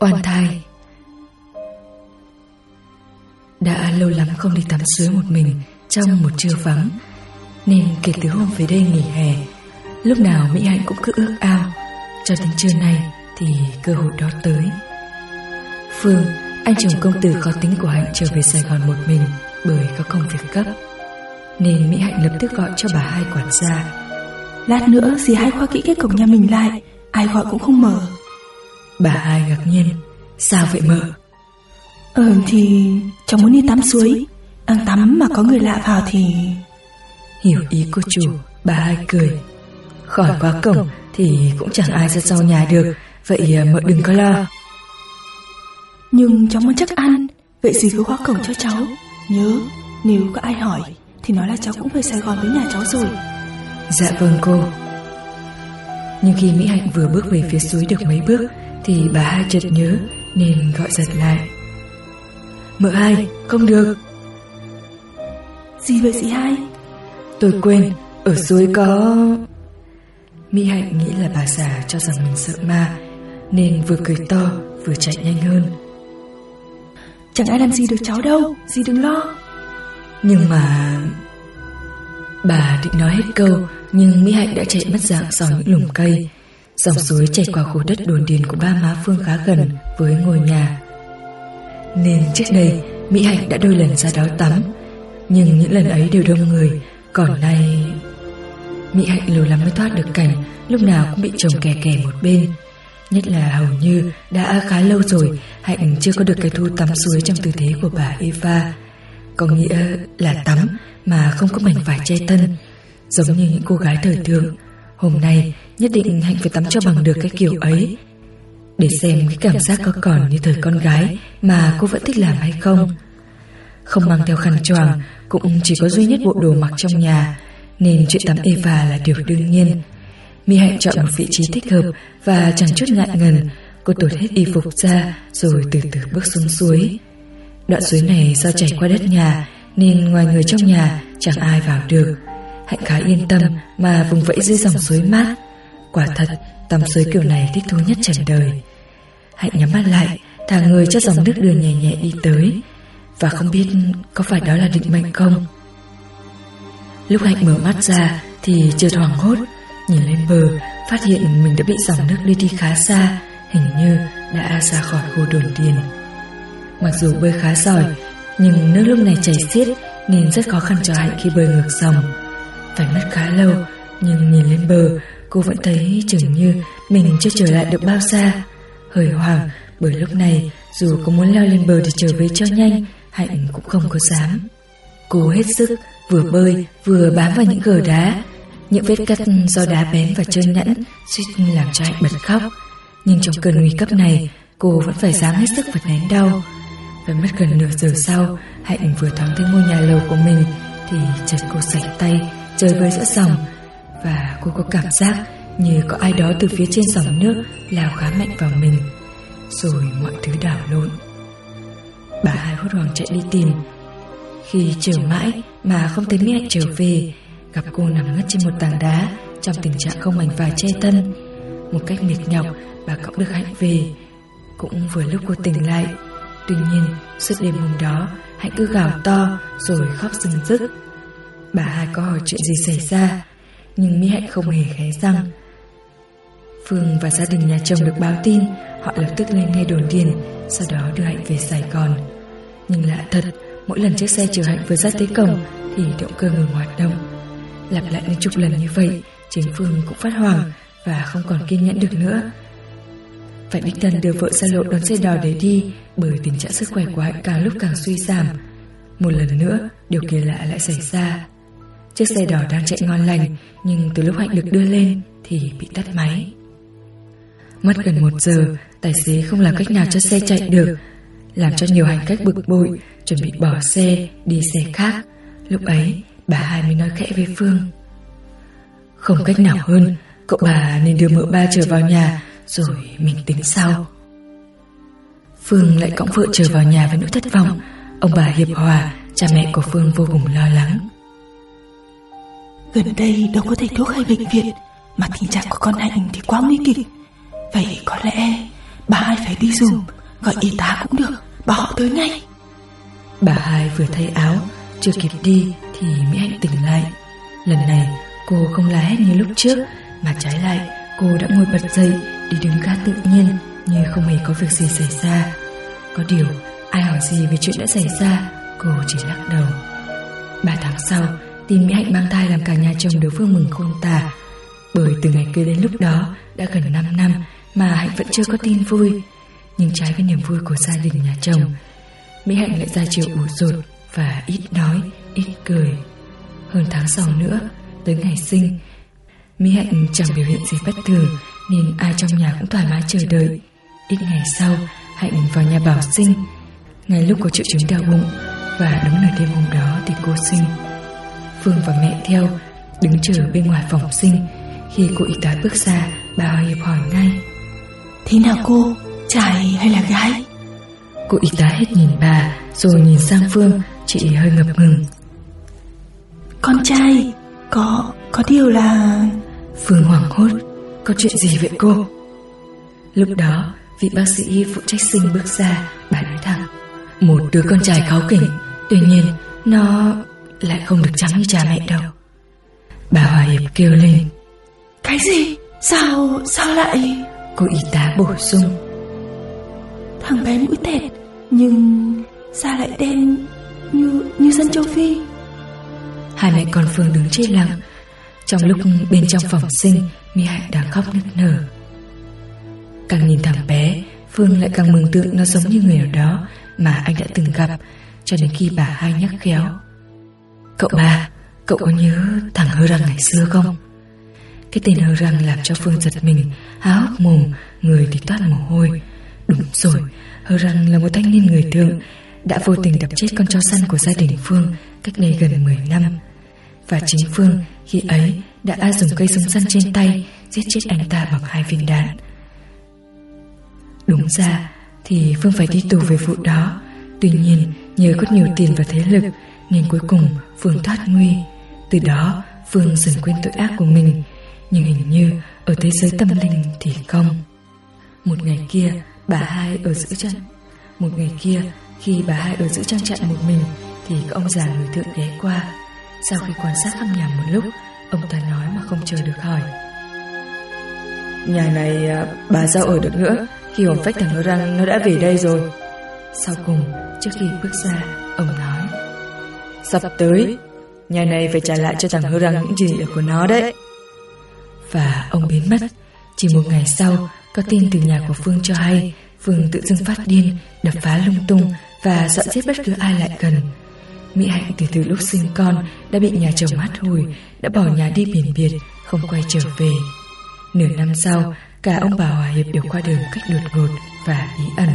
Oan thai. Đã lâu lắm không đi tắm suối một mình, Trong một trưa vắng. Nên kể từ hôm về đây nghỉ hè, Lúc nào Mỹ Hạnh cũng cứ ước ao. Cho đến trưa nay Thì cơ hội đó tới. Phương, Anh chồng công tử khó tính của Hạnh trở về Sài Gòn một mình Bởi có công việc cấp Nên Mỹ Hạnh lập tức gọi cho bà hai quản gia. Lát nữa, dì hai khoa kỹ cái cổng nhà mình lại, Ai gọi cũng không mở. Bà hai ngạc nhiên Sao vậy mợ? Ờ thì cháu muốn đi tắm suối. Đang tắm mà có người lạ vào thì Hiểu ý cô chủ Bà hai cười. Khỏi khóa cổng thì cũng chẳng ai ra sau nhà được Vậy à, mợ đừng có lo. Nhưng cháu muốn chắc ăn Vậy dì cứ khóa cổng cho cháu. Nhớ nếu có ai hỏi Thì nói là cháu cũng về Sài Gòn với nhà cháu rồi. Dạ vâng cô. Nhưng khi Mỹ Hạnh vừa bước về phía suối được mấy bước Thì bà hai chợt nhớ Nên gọi giật lại. Mợ hai không được. Gì vậy dì hai? Tôi quên Ở suối có Mỹ Hạnh nghĩ là bà già cho rằng mình sợ ma Nên vừa cười to Vừa chạy nhanh hơn. Chẳng ai làm gì được cháu đâu Dì đừng lo. Nhưng mà Bà định nói hết câu Nhưng Mỹ Hạnh đã chạy mất dạng sau những lùm cây Dòng suối chảy qua khu đất đồn điền của ba má Phương khá gần với ngôi nhà. Nên trước đây, Mỹ Hạnh đã đôi lần ra đó tắm, Nhưng những lần ấy đều đông người, Còn nay Mỹ Hạnh lâu lắm mới thoát được cảnh, Lúc nào cũng bị chồng kè kè một bên. Nhất là hầu như đã khá lâu rồi, Hạnh chưa có được cái thu tắm suối trong tư thế của bà Eva. Có nghĩa là tắm mà không có mảnh vải che thân, Giống như những cô gái thời thượng. Hôm nay nhất định Hạnh phải tắm cho bằng được cái kiểu ấy. Để xem cái cảm giác có còn như thời con gái Mà cô vẫn thích làm hay không? Không mang theo khăn choàng Cũng chỉ có duy nhất bộ đồ mặc trong nhà. Nên chuyện tắm Eva là điều đương nhiên. Mi Hạnh chọn một vị trí thích hợp Và chẳng chút ngại ngần. Cô tụt hết y phục ra Rồi từ từ bước xuống suối. Đoạn suối này do chảy qua đất nhà Nên ngoài người trong nhà Chẳng ai vào được Hạnh khá yên tâm mà vùng vẫy dưới dòng suối mát Quả thật, tắm suối kiểu này thích thú nhất trần đời. Hạnh nhắm mắt lại, Thả người cho dòng nước đường nhẹ nhẹ đi tới. Và không biết có phải đó là định mệnh không? Lúc Hạnh mở mắt ra Thì chợt hoảng hốt, Nhìn lên bờ, Phát hiện mình đã bị dòng nước đưa đi khá xa, Hình như đã ra khỏi khu đồn điền. Mặc dù bơi khá giỏi, Nhưng nước lúc này chảy xiết Nên rất khó khăn cho Hạnh khi bơi ngược dòng. Phải mất khá lâu, Nhưng nhìn lên bờ Cô vẫn thấy chừng như Mình chưa trở lại được bao xa. Hơi hoảng, bởi lúc này, Dù có muốn leo lên bờ để trở về cho nhanh, Hạnh cũng không có dám. Cô hết sức, vừa bơi, Vừa bám vào những gờ đá. Những vết cắt do đá bén và trơn nhẵn Suýt làm cho Hạnh bật khóc. Nhưng trong cơn nguy cấp này, Cô vẫn phải dám hết sức và nén đau. Phải mất gần nửa giờ sau, Hạnh vừa thoáng thấy ngôi nhà lầu của mình, Thì chợt cô sạch tay, chơi với giữa dòng và cô có cảm giác như có ai đó từ phía trên dòng nước lao khá mạnh vào mình, rồi mọi thứ đảo lộn. Bà hai hốt hoảng chạy đi tìm. Khi chờ mãi mà không thấy mẹ trở về, gặp cô nằm ngất trên một tảng đá trong tình trạng không mảnh vải che thân. Một cách mệt nhọc, bà cõng được hạnh về. Cũng vừa lúc cô tỉnh lại, tuy nhiên suốt đêm hôm đó, hạnh cứ gào to rồi khóc rừng rức. Bà hai có hỏi chuyện gì xảy ra? Nhưng Mỹ Hạnh không hề khé răng. Phương và gia đình nhà chồng được báo tin, Họ lập tức lên ngay đồn điền, Sau đó đưa Hạnh về Sài Gòn. Nhưng lạ thật, Mỗi lần chiếc xe chở Hạnh vừa ra tới cổng Thì động cơ ngừng hoạt động. Lặp lại những chục lần như vậy, Chính Phương cũng phát hoảng Và không còn kiên nhẫn được nữa. Phải đích thân đưa vợ ra lộ đón xe đò để đi, Bởi tình trạng sức khỏe của Hạnh càng lúc càng suy giảm. Một lần nữa, Điều kỳ lạ lại xảy ra. Chiếc xe đỏ đang chạy ngon lành, Nhưng từ lúc Hạnh được đưa lên Thì bị tắt máy. Mất gần một giờ, Tài xế không làm cách nào cho xe chạy được. Làm cho nhiều hành khách bực bội, Chuẩn bị bỏ xe, đi xe khác. Lúc ấy, bà hai mới nói khẽ với Phương. Không cách nào hơn, Cậu bà nên đưa mợ ba trở vào nhà, Rồi mình tính sau. Phương lại cõng vợ trở vào nhà với nỗi thất vọng. Ông bà Hiệp Hòa, Cha mẹ của Phương vô cùng lo lắng. Gần đây đâu có thầy thuốc hay bệnh viện, Mà tình trạng của con Hạnh thì quá nguy kịch. Vậy có lẽ bà hai phải đi dùng Gọi y tá cũng được, Bảo họ tới ngay. Bà hai vừa thay áo, Chưa kịp đi thì Mỹ Hạnh tỉnh lại. Lần này, cô không la hét như lúc trước, Mà trái lại, cô đã ngồi bật dậy Đi đứng khá tự nhiên, Như không hề có việc gì xảy ra. Có điều, ai hỏi gì về chuyện đã xảy ra, Cô chỉ lắc đầu. Ba tháng sau Tin Mỹ Hạnh mang thai làm cả nhà chồng đối phương mừng khôn tả. Bởi từ ngày kia đến lúc đó Đã gần 5 năm Mà Hạnh vẫn chưa có tin vui. Nhưng trái với niềm vui của gia đình nhà chồng Mỹ Hạnh lại ra chiều ủ rột Và ít nói, ít cười. Hơn tháng sau nữa Tới ngày sinh Mỹ Hạnh chẳng biểu hiện gì bất thường Nên ai trong nhà cũng thoải mái chờ đợi. Ít ngày sau Hạnh vào nhà bảo sinh. Ngay lúc có triệu chứng đau bụng Và đúng nửa đêm hôm đó thì cô sinh. Phương và mẹ theo Đứng chờ bên ngoài phòng sinh. Khi cô y tá bước ra Bà Hiệp hỏi ngay. Thế nào cô, trai hay là gái? Cô y tá hết nhìn bà Rồi nhìn sang Phương. Chị hơi ngập ngừng. Con trai Có, có điều là Phương hoảng hốt. Có chuyện gì vậy cô? Lúc đó vị bác sĩ phụ trách sinh bước ra Bà nói thẳng. Một đứa con trai kháu kỉnh Tuy nhiên nó lại không được trắng như cha mẹ đâu. Bà Hòa Hiệp kêu lên. Cái gì? Sao sao lại? Cô y tá bổ sung. Thằng bé mũi tẹt Nhưng da lại đen Như như dân châu Phi. Hai mẹ con Phương đứng chết lặng. Trong lúc bên trong phòng sinh Mi Hạnh đang khóc nức nở. Càng nhìn thằng bé Phương lại càng mừng tượng nó giống như người nào đó Mà anh đã từng gặp Cho đến khi bà hai nhắc khéo Cậu ba, Cậu có nhớ thằng hơ răng ngày xưa không? Cái tên hơ răng làm cho Phương giật mình, Há hốc mồm, Người thì toát mồ hôi. Đúng rồi, Hơ răng là một thanh niên người thượng, Đã vô tình đập chết con chó săn của gia đình Phương Cách đây gần 10 năm. Và chính Phương khi ấy Đã dùng cây súng săn trên tay, Giết chết anh ta bằng hai viên đạn. Đúng ra Thì Phương phải đi tù về vụ đó. Tuy nhiên nhờ có nhiều tiền và thế lực Nên cuối cùng Phương thoát nguy. Từ đó Phương dần quên tội ác của mình. Nhưng hình như ở thế giới tâm linh thì không. Một ngày kia Bà hai ở giữa chân Một ngày kia Khi bà hai ở giữa trang trại một mình Thì có ông già người thượng ghé qua. Sau khi quan sát khắp nhà một lúc Ông ta nói mà không chờ được hỏi. Nhà này à, bà sao ở được nữa? Khi hồn phách thằng hứa răng nó đã về đây rồi. Sau cùng Trước khi bước ra Ông nói Sắp tới Nhà này phải trả lại cho thằng hứa răng những gì của nó đấy. Và ông biến mất. Chỉ một ngày sau Có tin từ nhà của Phương cho hay Phương tự dưng phát điên Đập phá lung tung Và dọn giết bất cứ ai lại gần. Mỹ Hạnh từ từ lúc sinh con Đã bị nhà chồng hát hùi Đã bỏ nhà đi biển biệt Không quay trở về. Nửa năm sau Cả ông bà Hòa Hiệp đều qua một cách đột ngột Và bí ẩn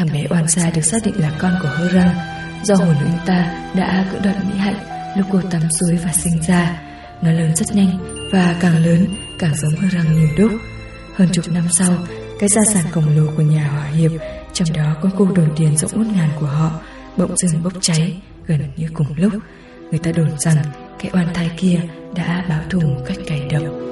Thằng bé oan gia được xác định là con của hơ răng Do hồn anh ta đã cưỡng đoạt Mỹ Hạnh Lúc cô tắm suối và sinh ra. Nó lớn rất nhanh Và càng lớn càng giống hơ răng nhiều đúc Hơn chục năm sau, Cái gia sản khổng lồ của nhà Hòa Hiệp, Trong đó có cô đồn tiền rộng út ngàn của họ, Bỗng dưng bốc cháy Gần như cùng lúc. Người ta đồn rằng Cái oan thai kia đã báo thù một cách cày độc